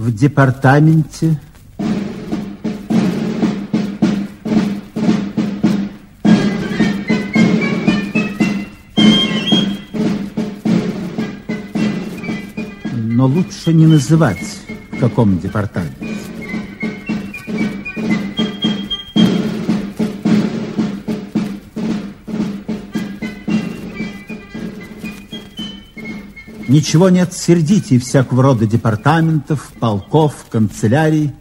в департаменте но лучше не называть, в каком департаменте. Ничего нет сердите всякого рода департаментов, полков, канцелярий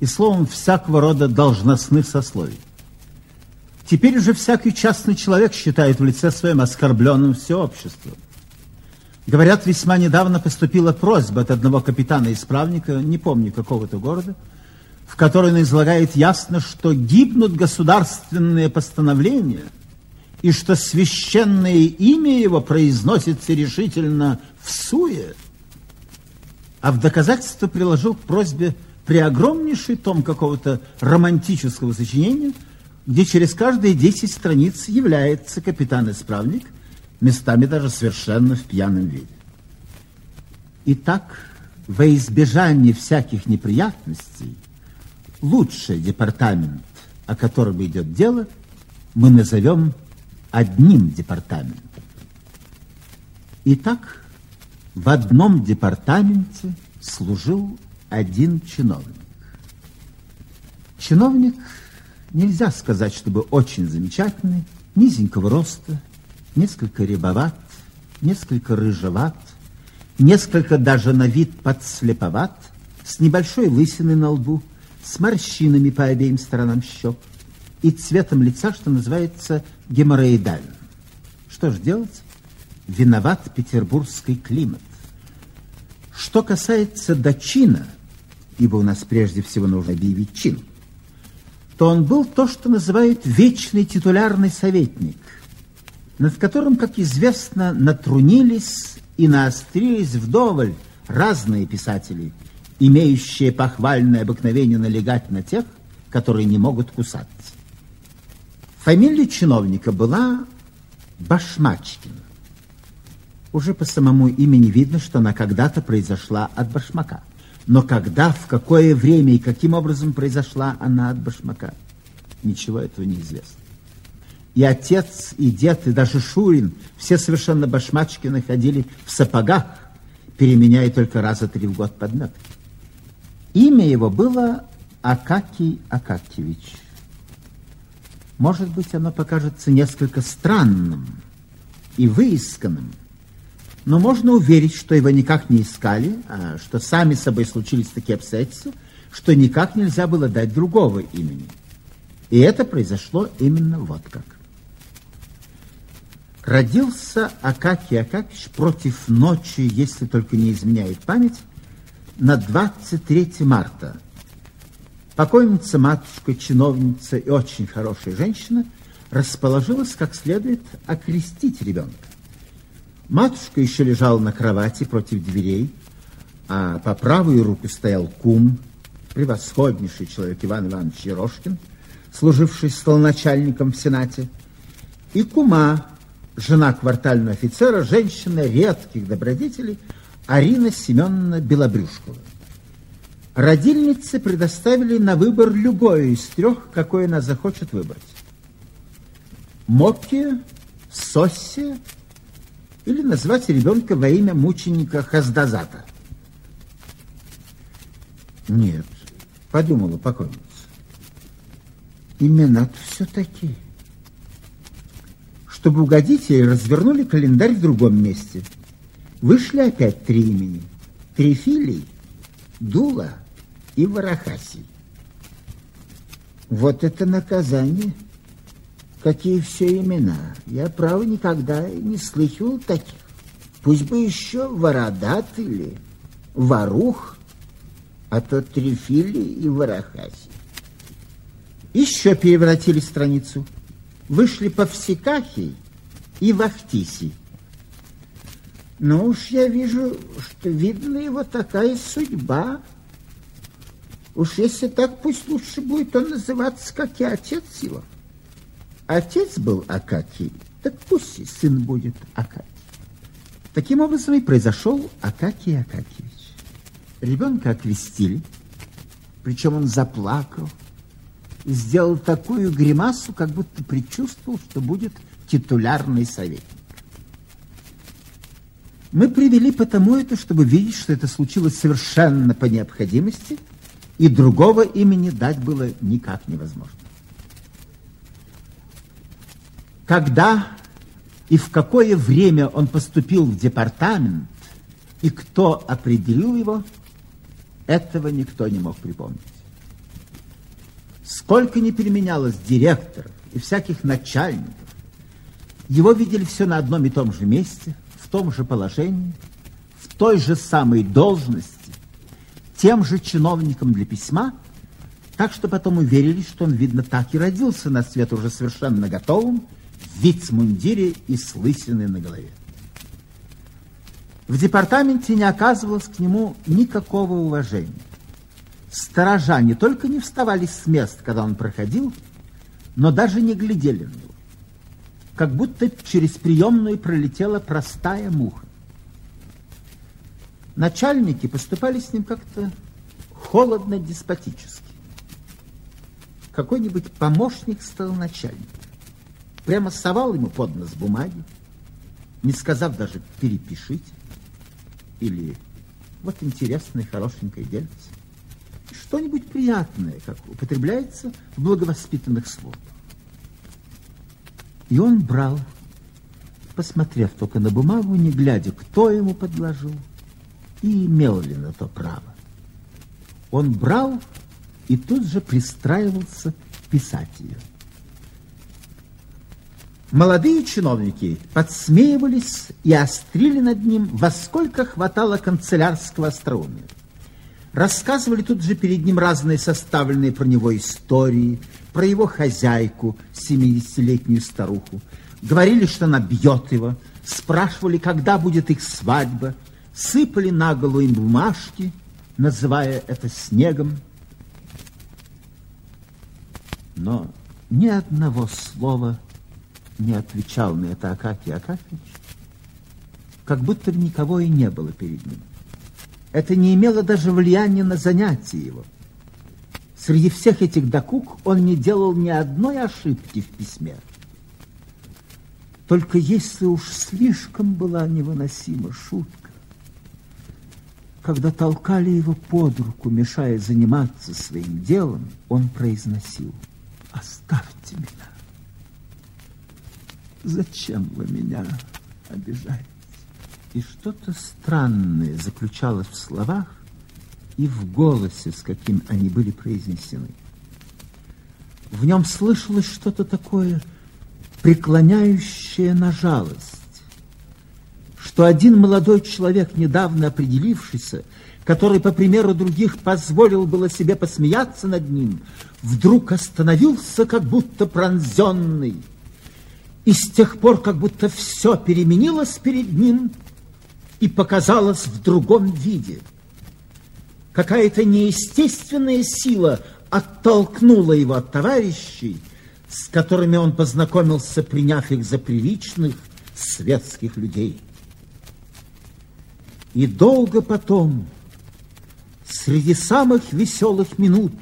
и, словом, всякого рода должностных сословий. Теперь уже всякий частный человек считает в лице своем оскорбленным все общество. Говорят, весьма недавно поступила просьба от одного капитана-исправника, не помню какого-то города, в которой он излагает ясно, что гибнут государственные постановления – и что священное имя его произносится решительно в суе, а в доказательство приложил к просьбе преогромнейший том какого-то романтического сочинения, где через каждые десять страниц является капитан-исправник, местами даже совершенно в пьяном виде. Итак, во избежание всяких неприятностей, лучший департамент, о котором идет дело, мы назовем одним департаментом. Итак, в одном департаменте служил один чиновник. Чиновник, нельзя сказать, чтобы очень замечательный, низенького роста, несколько рябоват, несколько рыжеват, несколько даже на вид подслеповат, с небольшой лысиной на лбу, с морщинами по обеим сторонам щек и цветом лица, что называется геморроидальным. Что ж делать? Виноват петербургский климат. Что касается дочина, ибо у нас прежде всего нужно объявить чин, то он был то, что называют вечный титулярный советник, над которым, как известно, натрунились и наострились вдоволь разные писатели, имеющие похвальное обыкновение налегать на тех, которые не могут кусаться. Фамилия чиновника была Башмачкин. Уже по самому имени видно, что она когда-то произошла от башмака. Но когда, в какое время и каким образом произошла она от башмака, ничего этого не известно. И отец, и дед, и даже Шурин, все совершенно башмачкины ходили в сапогах, переменяя только раза три в год подметки. Имя его было Акакий Акакьевич. Может быть, оно покажется несколько странным и выисканным, но можно уверить, что его никак не искали, а что сами собой случились такие обстоятельства, что никак нельзя было дать другого имени. И это произошло именно вот как. Родился Акакий Акакич против ночи, если только не изменяет память, на 23 марта Покойница, матушка, чиновница и очень хорошая женщина расположилась как следует окрестить ребенка. Матушка еще лежала на кровати против дверей, а по правую руку стоял кум, превосходнейший человек Иван Иванович Ерошкин, служивший столоначальником в Сенате, и кума, жена квартального офицера, женщина редких добродетелей, Арина Семеновна Белобрюшкова. Родильнице предоставили на выбор любое из трех, какое она захочет выбрать. Мокки, Сосси или назвать ребенка во имя мученика Хаздазата. Нет, подумала покойница. Имена-то все такие. Чтобы угодить ей, развернули календарь в другом месте. Вышли опять три имени. Трифилий, Дула и Варахасий. Вот это наказание. Какие все имена. Я, право, никогда не слыхивал таких. Пусть бы еще Вородат или Варух, а то Трифили и Варахасий. Еще перевратили страницу. Вышли Повсекахий и Вахтисий. Ну уж я вижу, что видно его такая судьба, Уж если так, пусть лучше будет он называться, как и отец его. Отец был Акакий, так пусть и сын будет Акакий. Таким образом и произошел Акакий Акакиевич. Ребенка окрестили, причем он заплакал и сделал такую гримасу, как будто предчувствовал, что будет титулярный советник. Мы привели потому это, чтобы видеть, что это случилось совершенно по необходимости, и другого имени дать было никак невозможно. Когда и в какое время он поступил в департамент, и кто определил его, этого никто не мог припомнить. Сколько не переменялось директоров и всяких начальников, его видели все на одном и том же месте, том же положении, в той же самой должности, тем же чиновником для письма, так что потом уверились, что он, видно, так и родился на свет уже совершенно готовым, в вицмундире и с лысиной на голове. В департаменте не оказывалось к нему никакого уважения. Сторожа не только не вставали с мест, когда он проходил, но даже не глядели на него. Как будто через приемную пролетела простая муха. Начальники поступали с ним как-то холодно-деспотически. Какой-нибудь помощник стал начальником. Прямо совал ему под нос бумаги, не сказав даже «перепишите» или «вот интересное, хорошенькое дельце». Что-нибудь приятное, как употребляется в благовоспитанных словах. И он брал, посмотрев только на бумагу, не глядя, кто ему подложил и имел ли на то право. Он брал и тут же пристраивался писать ее. Молодые чиновники подсмеивались и острили над ним, во сколько хватало канцелярского остроумия. Рассказывали тут же перед ним разные составленные про него истории, про его хозяйку, 70-летнюю старуху. Говорили, что она бьет его, спрашивали, когда будет их свадьба, сыпали на голову им бумажки, называя это снегом. Но ни одного слова не отвечал на это Акакий Акакич, как будто никого и не было перед ним. Это не имело даже влияния на занятия его. Среди всех этих докук он не делал ни одной ошибки в письме. Только если уж слишком была невыносима шутка, когда толкали его под руку, мешая заниматься своим делом, он произносил «Оставьте меня». Зачем вы меня обижаете? И что-то странное заключалось в словах и в голосе, с каким они были произнесены. В нем слышалось что-то такое преклоняющее на жалость, что один молодой человек, недавно определившийся, который, по примеру других, позволил было себе посмеяться над ним, вдруг остановился, как будто пронзенный, и с тех пор как будто все переменилось перед ним и показалось в другом виде. Какая-то неестественная сила оттолкнула его от товарищей, с которыми он познакомился, приняв их за приличных светских людей. И долго потом, среди самых веселых минут,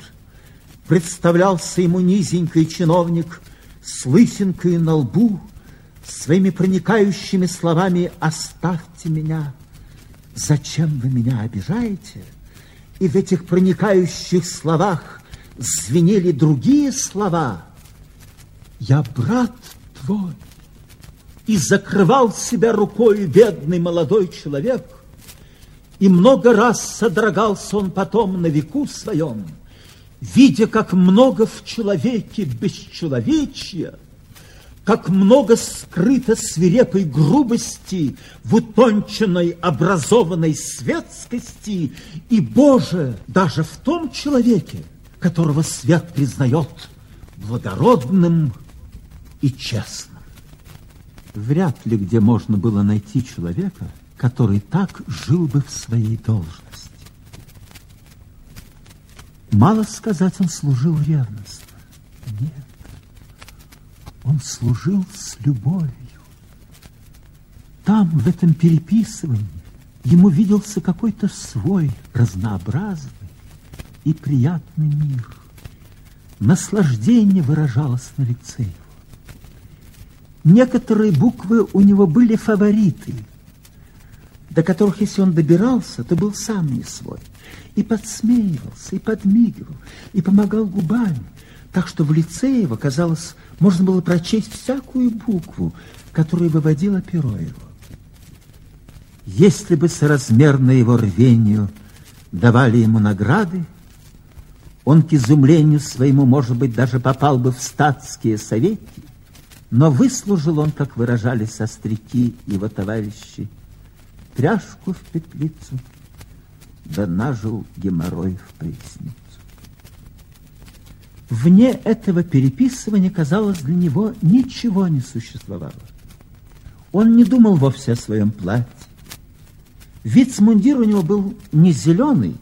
представлялся ему низенький чиновник с лысинкой на лбу, своими проникающими словами «Оставьте меня! Зачем вы меня обижаете?» И в этих проникающих словах звенели другие слова «Я брат твой!» И закрывал себя рукой бедный молодой человек, и много раз содрогался он потом на веку своем – видя, как много в человеке бесчеловечья, как много скрыто свирепой грубости в утонченной образованной светскости, и, Боже, даже в том человеке, которого свет признает благородным и честным. Вряд ли где можно было найти человека, который так жил бы в своей должности. Мало сказать, он служил ревностно. Он служил с любовью. Там, в этом переписывании, ему виделся какой-то свой разнообразный и приятный мир. Наслаждение выражалось на лице его. Некоторые буквы у него были фавориты, до которых, если он добирался, то был сам не свой. И подсмеивался, и подмигивал, и помогал губами, так что в лице его, казалось, можно было прочесть всякую букву, которую выводило перо его. Если бы соразмерно его рвению давали ему награды, он к изумлению своему, может быть, даже попал бы в статские советы, но выслужил он, как выражались остряки его товарищи, тряжку в петлицу, да нажил геморрой в поясницу. Вне этого переписывания, казалось, для него ничего не существовало. Он не думал вовсе о своем платье. Вицмундир у него был не зеленый,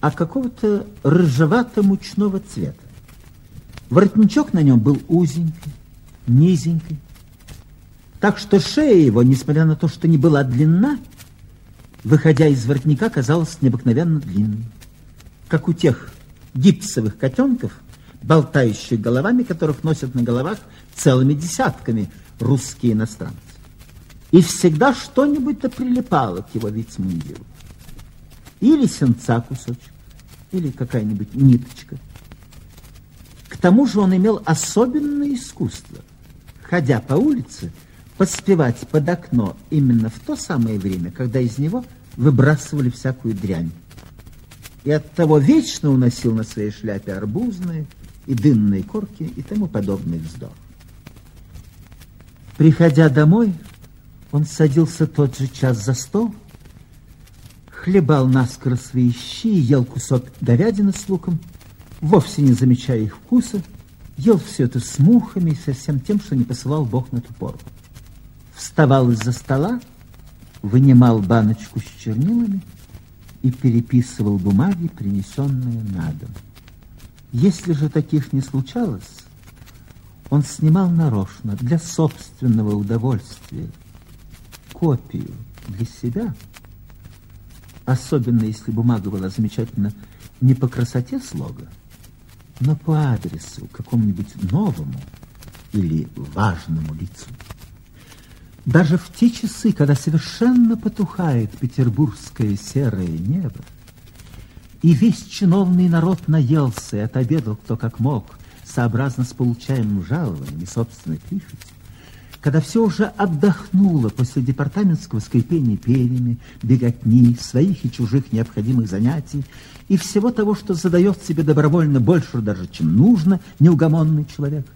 а какого-то рыжевато-мучного цвета. Воротничок на нем был узенький, низенький, так что шея его, несмотря на то, что не была длинна, выходя из воротника, казалась необыкновенно длинной, как у тех гипсовых котенков, болтающих головами, которых носят на головах целыми десятками русские иностранцы. И всегда что-нибудь-то прилипало к его вицмундиру. Или сенца кусочек, или какая-нибудь ниточка. К тому же он имел особенное искусство. Ходя по улице, поспевать под окно именно в то самое время, когда из него выбрасывали всякую дрянь. И от того вечно уносил на своей шляпе арбузные и дынные корки и тому подобный вздор. Приходя домой, он садился тот же час за стол, хлебал наскоро свои щи и ел кусок говядины с луком, вовсе не замечая их вкуса, ел все это с мухами и со всем тем, что не посылал Бог на ту пору. Вставал из-за стола, вынимал баночку с чернилами и переписывал бумаги, принесенные на дом. Если же таких не случалось, он снимал нарочно для собственного удовольствия копию для себя, особенно если бумага была замечательно не по красоте слога, но по адресу какому-нибудь новому или важному лицу. Даже в те часы, когда совершенно потухает петербургское серое небо, и весь чиновный народ наелся и отобедал кто как мог, сообразно с получаемым жалованием и собственной прихотью, когда все уже отдохнуло после департаментского скрипения перьями, беготни, своих и чужих необходимых занятий и всего того, что задает себе добровольно больше даже, чем нужно, неугомонный человек,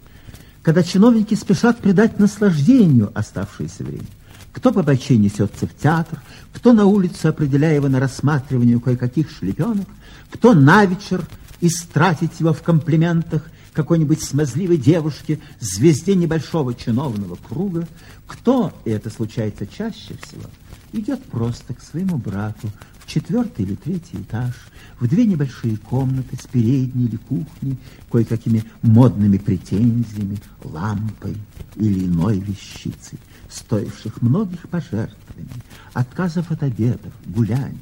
когда чиновники спешат придать наслаждению оставшееся время, кто по бочей несется в театр, кто на улице, определяя его на рассматривание кое-каких шлепенок, кто на вечер истратить его в комплиментах какой-нибудь смазливой девушке, звезде небольшого чиновного круга, кто, и это случается чаще всего, идет просто к своему брату четвертый или третий этаж, в две небольшие комнаты с передней или кухней, кое-какими модными претензиями, лампой или иной вещицей, стоивших многих пожертвований, отказов от обедов, гуляний,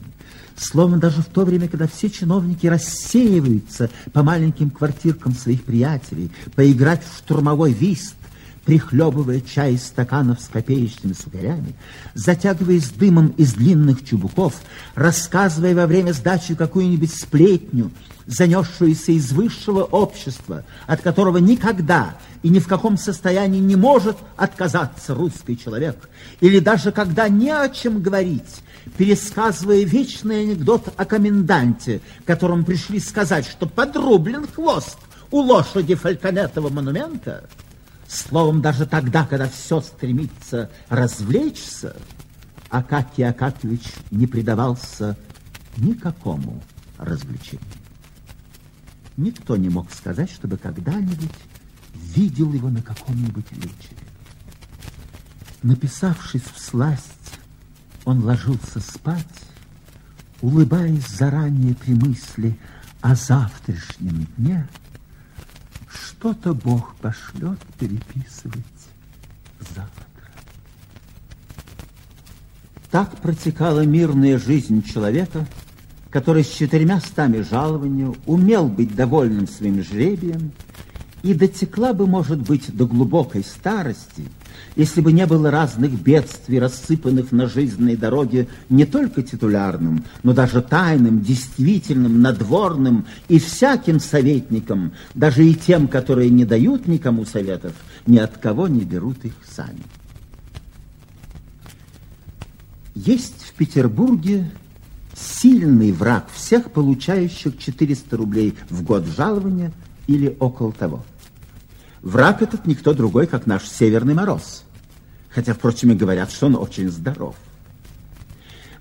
Словно даже в то время, когда все чиновники рассеиваются по маленьким квартиркам своих приятелей, поиграть в штурмовой вист, прихлебывая чай из стаканов с копеечными сухарями, затягиваясь дымом из длинных чубуков, рассказывая во время сдачи какую-нибудь сплетню, занесшуюся из высшего общества, от которого никогда и ни в каком состоянии не может отказаться русский человек, или даже когда не о чем говорить, пересказывая вечный анекдот о коменданте, которому пришли сказать, что подрублен хвост у лошади фальконетового монумента, словом, даже тогда, когда все стремится развлечься, Акакий Акакевич не предавался никакому развлечению. Никто не мог сказать, чтобы когда-нибудь видел его на каком-нибудь вечере. Написавшись в сласть, он ложился спать, улыбаясь заранее при мысли о завтрашнем дне, что-то Бог пошлет переписывать завтра. Так протекала мирная жизнь человека, который с четырьмя стами жалованию умел быть довольным своим жребием и дотекла бы, может быть, до глубокой старости, если бы не было разных бедствий, рассыпанных на жизненной дороге не только титулярным, но даже тайным, действительным, надворным и всяким советникам, даже и тем, которые не дают никому советов, ни от кого не берут их сами. Есть в Петербурге сильный враг всех получающих 400 рублей в год жалования или около того. Враг этот никто другой, как наш Северный Мороз. Хотя, впрочем, и говорят, что он очень здоров.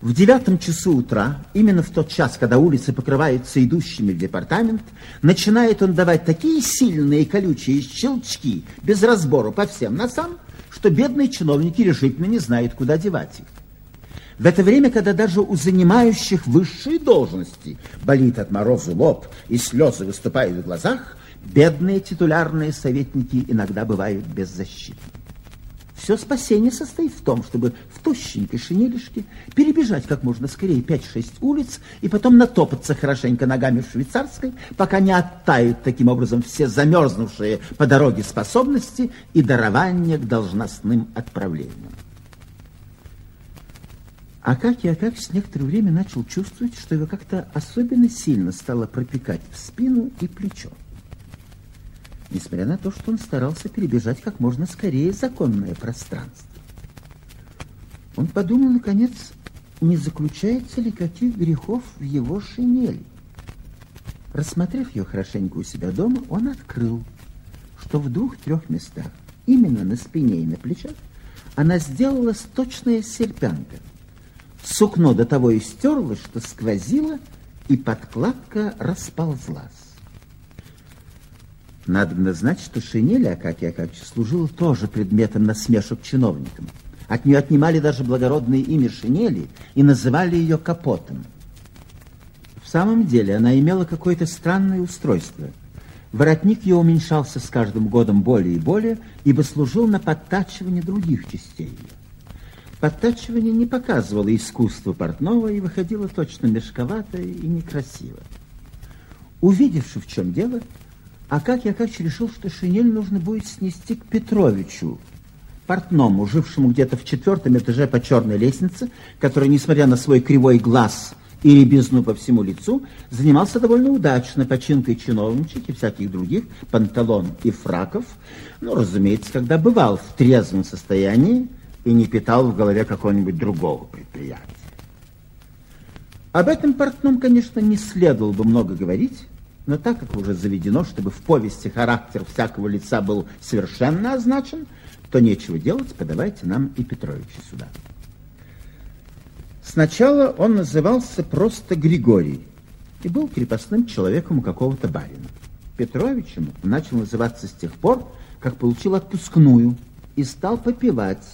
В девятом часу утра, именно в тот час, когда улицы покрываются идущими в департамент, начинает он давать такие сильные колючие щелчки без разбору по всем носам, что бедные чиновники решительно не знают, куда девать их. В это время, когда даже у занимающих высшие должности болит от мороза лоб и слезы выступают в глазах, бедные титулярные советники иногда бывают беззащитны. Все спасение состоит в том, чтобы в тощенькой шинелишке перебежать как можно скорее 5-6 улиц и потом натопаться хорошенько ногами в швейцарской, пока не оттают таким образом все замерзнувшие по дороге способности и дарования к должностным отправлениям. А как я как с некоторое время начал чувствовать, что его как-то особенно сильно стало пропекать в спину и плечо. Несмотря на то, что он старался перебежать как можно скорее законное пространство. Он подумал, наконец, не заключается ли каких грехов в его шинели. Рассмотрев ее хорошенько у себя дома, он открыл, что в двух-трех местах, именно на спине и на плечах, она сделала сточная серпянка – Сукно до того истерлось, что сквозило, и подкладка расползлась. Надо знать, что шинель Акакия Акакча служила тоже предметом насмешек чиновникам. От нее отнимали даже благородное имя шинели и называли ее капотом. В самом деле она имела какое-то странное устройство. Воротник ее уменьшался с каждым годом более и более, ибо служил на подтачивание других частей ее. Подтачивание не показывало искусство портного и выходило точно мешковато и некрасиво. Увидевши, в чем дело, Акакий Акакич решил, что шинель нужно будет снести к Петровичу, портному, жившему где-то в четвертом этаже по черной лестнице, который, несмотря на свой кривой глаз и ребезну по всему лицу, занимался довольно удачно починкой чиновничек и всяких других панталон и фраков, но, разумеется, когда бывал в трезвом состоянии, и не питал в голове какого-нибудь другого предприятия. Об этом портном, конечно, не следовало бы много говорить, но так как уже заведено, чтобы в повести характер всякого лица был совершенно означен, то нечего делать, подавайте нам и Петровича сюда. Сначала он назывался просто Григорий и был крепостным человеком у какого-то барина. Петровичем начал называться с тех пор, как получил отпускную и стал попивать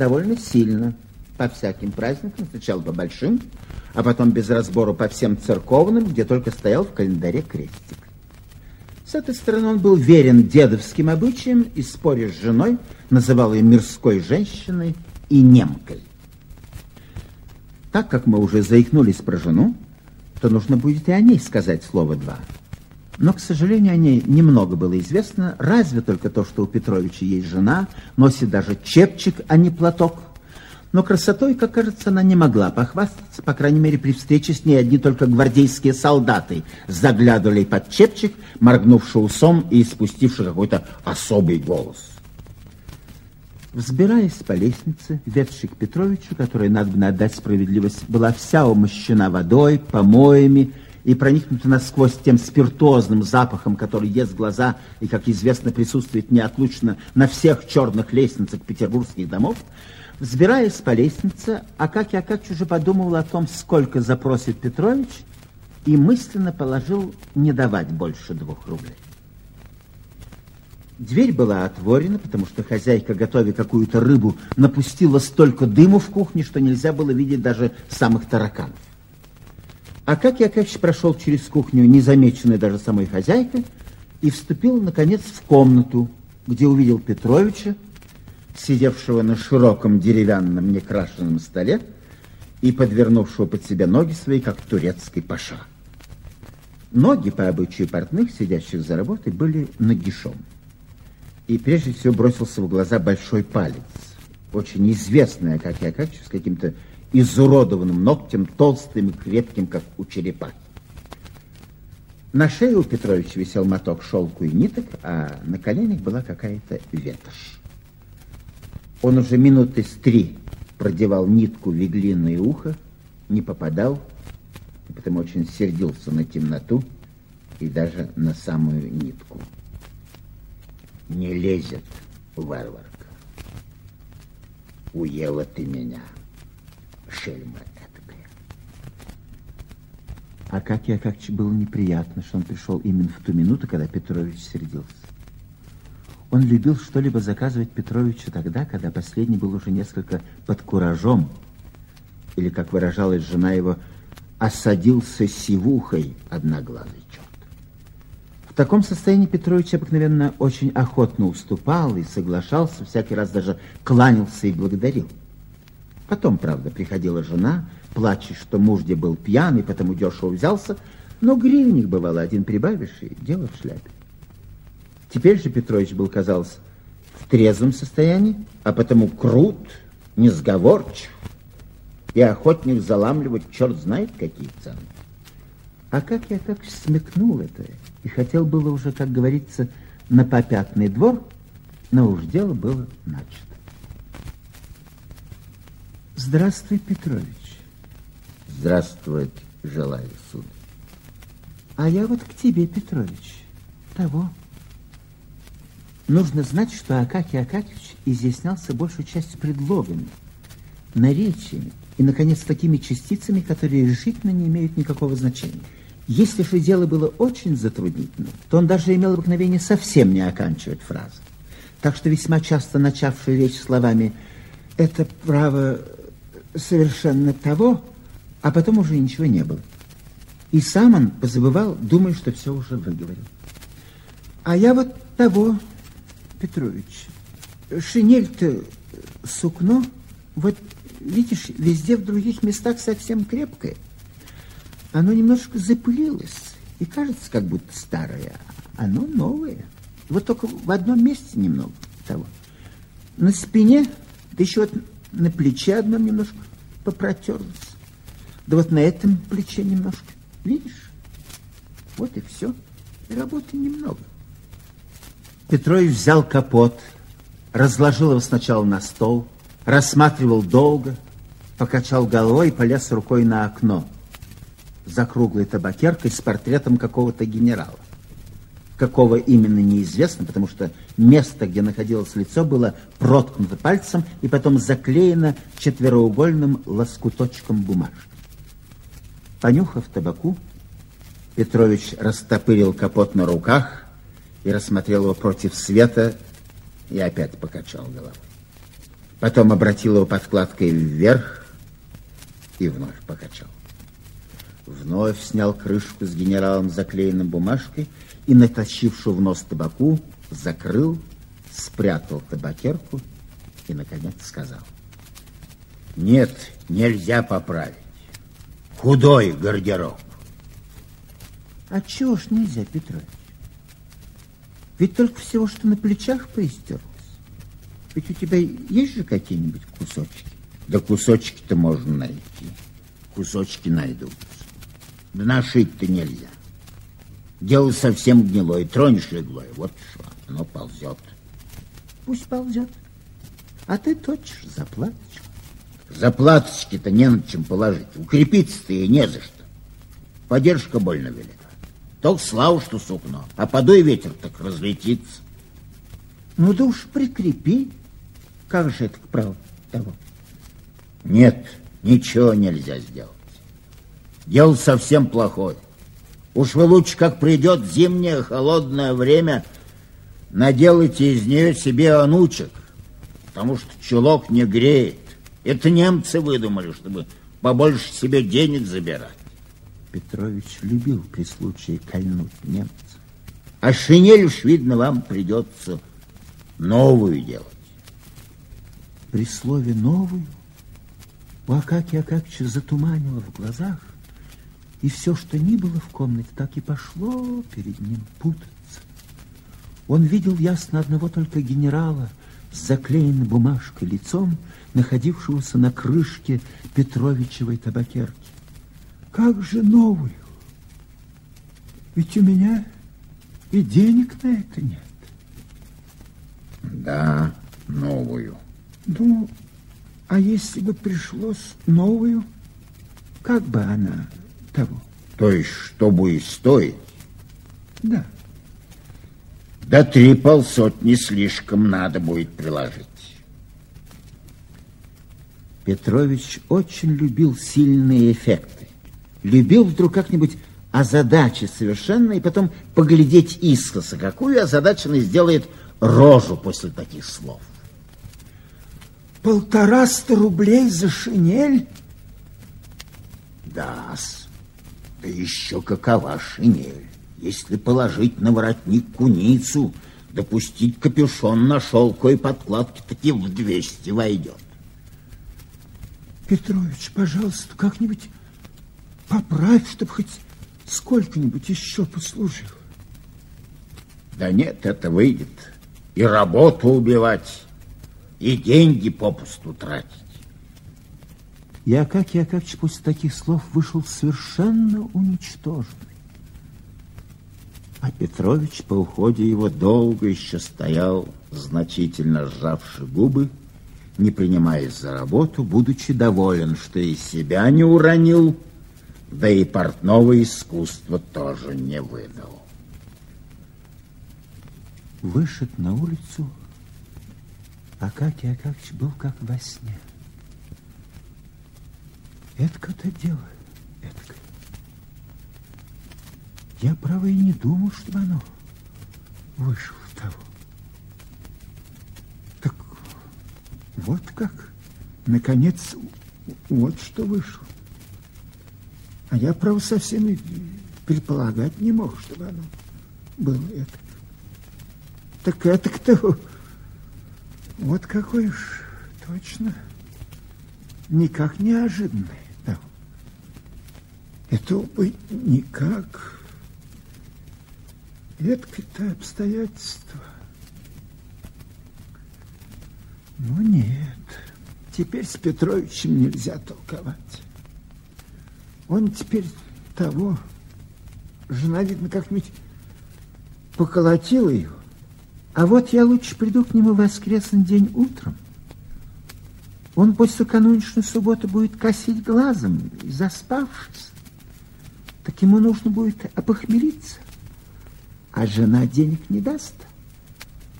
довольно сильно по всяким праздникам, сначала по большим, а потом без разбору по всем церковным, где только стоял в календаре крестик. С этой стороны он был верен дедовским обычаям и, споря с женой, называл ее мирской женщиной и немкой. Так как мы уже заикнулись про жену, то нужно будет и о ней сказать слово два. Но, к сожалению, о ней немного было известно, разве только то, что у Петровича есть жена, носит даже чепчик, а не платок. Но красотой, как кажется, она не могла похвастаться, по крайней мере, при встрече с ней одни только гвардейские солдаты заглядывали под чепчик, моргнувши усом и испустивши какой-то особый голос. Взбираясь по лестнице, ведшей к Петровичу, которая, надо бы отдать справедливость, была вся умощена водой, помоями, и проникнуты насквозь тем спиртозным запахом, который ест глаза и, как известно, присутствует неотлучно на всех черных лестницах петербургских домов, взбираясь по лестнице, Акакий Акакич уже подумал о том, сколько запросит Петрович, и мысленно положил не давать больше двух рублей. Дверь была отворена, потому что хозяйка, готовя какую-то рыбу, напустила столько дыму в кухне, что нельзя было видеть даже самых тараканов. А как Яковлевич прошел через кухню, незамеченный даже самой хозяйкой, и вступил, наконец, в комнату, где увидел Петровича, сидевшего на широком деревянном некрашенном столе и подвернувшего под себя ноги свои, как турецкий паша. Ноги, по обычаю портных, сидящих за работой, были нагишом. И прежде всего бросился в глаза большой палец, очень известный Акакий Акакич, с каким-то изуродованным ногтем, толстым и крепким, как у черепахи. На шее у Петровича висел моток шелку и ниток, а на коленях была какая-то ветошь. Он уже минуты с три продевал нитку в иглиное ухо, не попадал, и потому очень сердился на темноту и даже на самую нитку. Не лезет, варварка. Уела ты меня, шельма этакая. А как я как было неприятно, что он пришел именно в ту минуту, когда Петрович сердился. Он любил что-либо заказывать Петровичу тогда, когда последний был уже несколько под куражом, или, как выражалась жена его, осадился сивухой одноглазый черт. В таком состоянии Петрович обыкновенно очень охотно уступал и соглашался, всякий раз даже кланялся и благодарил. Потом, правда, приходила жена, плачет, что муж где был пьяный, потому дешево взялся, но гривенник бывало один прибавишь, и дело в шляпе. Теперь же Петрович был, казалось, в трезвом состоянии, а потому крут, несговорчив и охотник заламливать черт знает какие цены. А как я так смекнул это и хотел было уже, как говорится, на попятный двор, но уж дело было начато. Здравствуй, Петрович. Здравствовать желаю, сударь. А я вот к тебе, Петрович, того. Нужно знать, что Акакий Акакевич изъяснялся большей частью предлогами, наречиями и, наконец, такими частицами, которые решительно не имеют никакого значения. Если же дело было очень затруднительным, то он даже имел обыкновение совсем не оканчивать фразы. Так что весьма часто начавший речь словами «это право совершенно того», а потом уже ничего не было. И сам он позабывал, думая, что все уже выговорил. А я вот того Петрович, шинель-то сукно, вот видишь, везде в других местах совсем крепкое. Оно немножко запылилось и кажется, как будто старое, оно новое. Вот только в одном месте немного того. На спине, да еще вот на плече одном немножко попротерлось. Да вот на этом плече немножко. Видишь? Вот и все. работы немного. Петрович взял капот, разложил его сначала на стол, рассматривал долго, покачал головой и полез рукой на окно за круглой табакеркой с портретом какого-то генерала. Какого именно неизвестно, потому что место, где находилось лицо, было проткнуто пальцем и потом заклеено четвероугольным лоскуточком бумажки. Понюхав табаку, Петрович растопырил капот на руках, и рассмотрел его против света и опять покачал головой. Потом обратил его подкладкой вверх и вновь покачал. Вновь снял крышку с генералом заклеенным бумажкой и, натащившую в нос табаку, закрыл, спрятал табакерку и, наконец, сказал. Нет, нельзя поправить. Худой гардероб. А чего ж нельзя, Петрович? Ведь только всего, что на плечах поистерлось. Ведь у тебя есть же какие-нибудь кусочки? Да кусочки-то можно найти. Кусочки найдутся. Да нашить-то нельзя. Дело совсем гнилое. Тронешь иглой, вот что, оно ползет. Пусть ползет. А ты точишь заплаточку. Заплаточки-то не над чем положить. Укрепиться-то и не за что. Поддержка больно велика. Только слава, что сукно, а подуй ветер, так разлетится. Ну да уж прикрепи. Как же это к праву того? Нет, ничего нельзя сделать. Дело совсем плохое. Уж вы лучше, как придет зимнее холодное время, наделайте из нее себе анучек, потому что чулок не греет. Это немцы выдумали, чтобы побольше себе денег забирать. Петрович любил при случае кольнуть немца. А шинель уж, видно, вам придется новую делать. При слове «новую» у Акакия Акакича затуманило в глазах, и все, что ни было в комнате, так и пошло перед ним путаться. Он видел ясно одного только генерала с заклеенной бумажкой лицом, находившегося на крышке Петровичевой табакерки. Как же новую? Ведь у меня и денег на это нет. Да, новую. Ну, а если бы пришлось новую, как бы она того? То есть, что будет стоить? Да. Да три полсотни слишком надо будет приложить. Петрович очень любил сильные эффекты. Любил вдруг как-нибудь озадачить совершенно и потом поглядеть искоса, какую озадаченный сделает рожу после таких слов. Полтораста рублей за шинель? Да, да еще какова шинель. Если положить на воротник куницу, допустить капюшон на шелковой подкладке, таки в двести войдет. Петрович, пожалуйста, как-нибудь поправь, чтобы хоть сколько-нибудь еще послужил. Да нет, это выйдет. И работу убивать, и деньги попусту тратить. И Акакий Акакич после таких слов вышел совершенно уничтоженный. А Петрович по уходе его долго еще стоял, значительно сжавши губы, не принимаясь за работу, будучи доволен, что и себя не уронил, да и портного искусства тоже не выдал. Вышед на улицу, Акакий Акакич был как во сне. Эдко-то дело, эдко. Я, право, и не думал, чтобы оно вышло того. Так вот как, наконец, вот что вышло. А я, право, совсем и предполагать не мог, чтобы оно было это. Так это кто? Вот какой уж точно никак неожиданный. Это быть никак. Редкое-то обстоятельство. Ну нет, теперь с Петровичем нельзя толковать. Он теперь того, жена, видно, как-нибудь поколотила его. А вот я лучше приду к нему в воскресный день утром. Он после кануничной субботы будет косить глазом, заспавшись. Ему нужно будет опохмелиться. А жена денег не даст.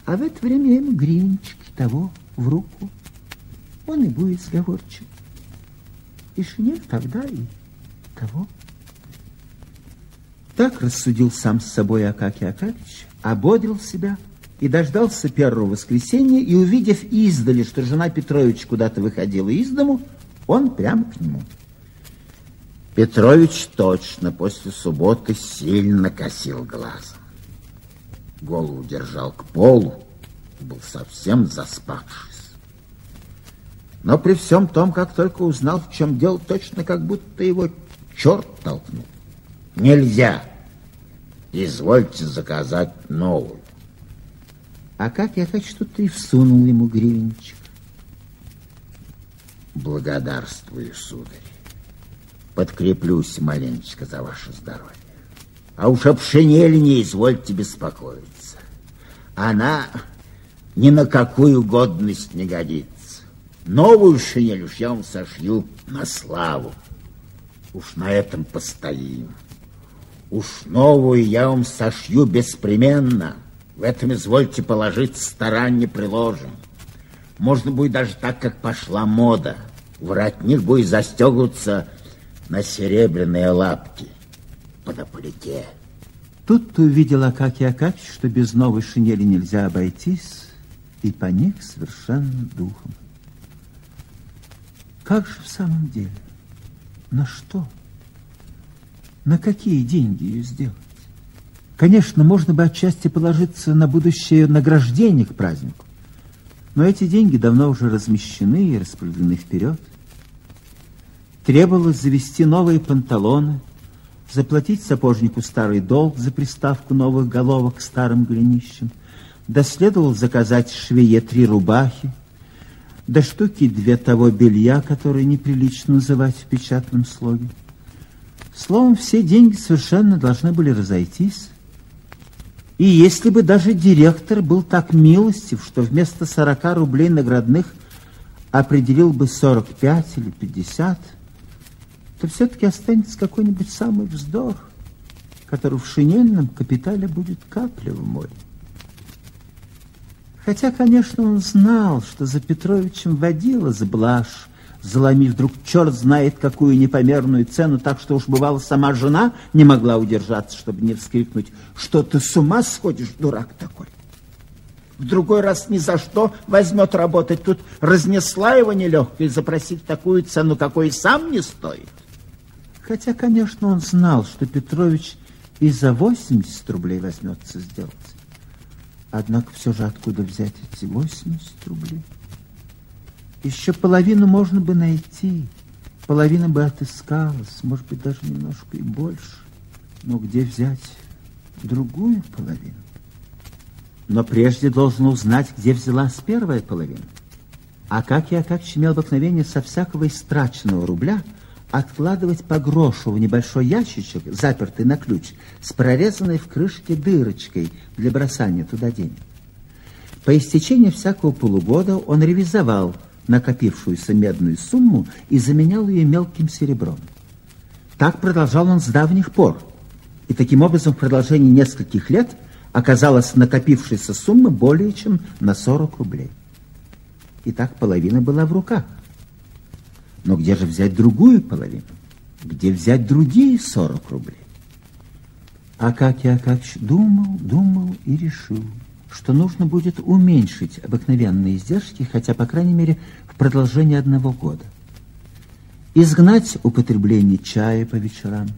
А в это время ему гривенчики того в руку. Он и будет сговорчив. И шинель тогда и того. Так рассудил сам с собой Акакий Акакич, ободрил себя – и дождался первого воскресенья, и, увидев издали, что жена Петрович куда-то выходила из дому, он прямо к нему. Петрович точно после субботы сильно косил глазом. Голову держал к полу, был совсем заспавшись. Но при всем том, как только узнал, в чем дело, точно как будто его черт толкнул. Нельзя. Извольте заказать новую. А как я хочу, что ты всунул ему гривенчик. Благодарствую, сударь. Подкреплюсь маленечко за ваше здоровье. А уж об шинели не извольте беспокоиться. Она ни на какую годность не годится. Новую шинель уж я вам сошью на славу. Уж на этом постоим. Уж новую я вам сошью беспременно. В этом, извольте положить, старанне приложим. Можно будет даже так, как пошла мода. Воротник будет застегиваться на серебряные лапки под ополите. Тут ты увидел Акакий Акакич, что без новой шинели нельзя обойтись, и поник совершенно духом. Как же в самом деле? На что? На какие деньги ее сделать? Конечно, можно бы отчасти положиться на будущее награждение к празднику. Но эти деньги давно уже размещены и распределены вперед. Требовалось завести новые панталоны, заплатить сапожнику старый долг за приставку новых головок к старым голенищам, да следовало заказать швее три рубахи, да штуки две того белья, которое неприлично называть в печатном слоге. Словом, все деньги совершенно должны были разойтись. И если бы даже директор был так милостив, что вместо 40 рублей наградных определил бы 45 или 50, то все-таки останется какой-нибудь самый вздох, который в шинельном капитале будет капля в море. Хотя, конечно, он знал, что за Петровичем водила за блажь, заломив вдруг черт знает какую непомерную цену, так что уж бывало сама жена не могла удержаться, чтобы не вскрикнуть, что ты с ума сходишь, дурак такой. В другой раз ни за что возьмет работать. Тут разнесла его нелегко и запросить такую цену, какой и сам не стоит. Хотя, конечно, он знал, что Петрович и за 80 рублей возьмется сделать. Однако все же откуда взять эти 80 рублей? Еще половину можно бы найти, половина бы отыскалась, может быть, даже немножко и больше. Но где взять другую половину? Но прежде должен узнать, где взялась первая половина. А как я, как имел обыкновение со всякого истраченного рубля откладывать по грошу в небольшой ящичек, запертый на ключ, с прорезанной в крышке дырочкой для бросания туда денег. По истечении всякого полугода он ревизовал – накопившуюся медную сумму и заменял ее мелким серебром. Так продолжал он с давних пор. И таким образом в продолжении нескольких лет оказалась накопившаяся сумма более чем на 40 рублей. И так половина была в руках. Но где же взять другую половину? Где взять другие 40 рублей? А как я как думал, думал и решил – что нужно будет уменьшить обыкновенные издержки, хотя, по крайней мере, в продолжении одного года. Изгнать употребление чая по вечерам,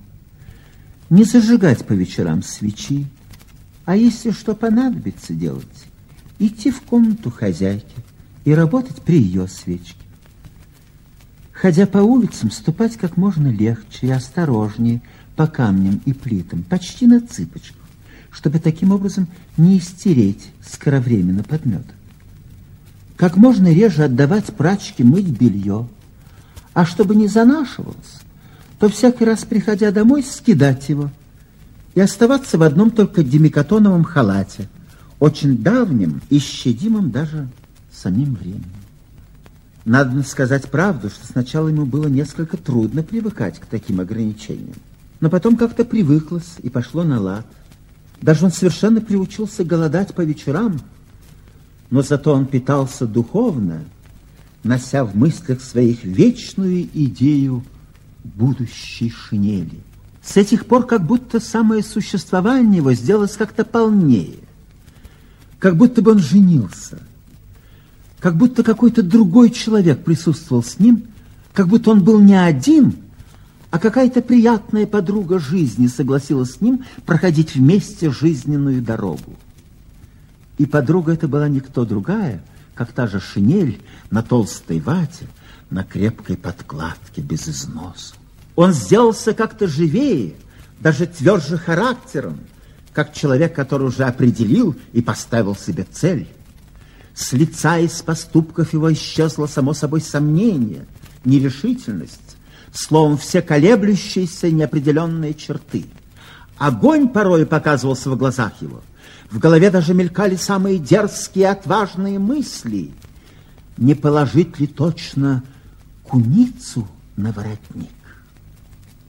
не зажигать по вечерам свечи, а если что понадобится делать, идти в комнату хозяйки и работать при ее свечке. Ходя по улицам, ступать как можно легче и осторожнее по камням и плитам, почти на цыпочках чтобы таким образом не истереть скоровременно подмет. Как можно реже отдавать прачке мыть белье, а чтобы не занашивалось, то всякий раз, приходя домой, скидать его и оставаться в одном только демикатоновом халате, очень давним и щадимым даже самим временем. Надо сказать правду, что сначала ему было несколько трудно привыкать к таким ограничениям, но потом как-то привыклось и пошло на лад – даже он совершенно приучился голодать по вечерам, но зато он питался духовно, нося в мыслях своих вечную идею будущей шинели. С этих пор как будто самое существование его сделалось как-то полнее, как будто бы он женился, как будто какой-то другой человек присутствовал с ним, как будто он был не один, а какая-то приятная подруга жизни согласилась с ним проходить вместе жизненную дорогу. И подруга эта была никто другая, как та же шинель на толстой вате, на крепкой подкладке без износа. Он сделался как-то живее, даже тверже характером, как человек, который уже определил и поставил себе цель. С лица и с поступков его исчезло само собой сомнение, нерешительность, словом, все колеблющиеся неопределенные черты. Огонь порой показывался в глазах его. В голове даже мелькали самые дерзкие отважные мысли. Не положить ли точно куницу на воротник?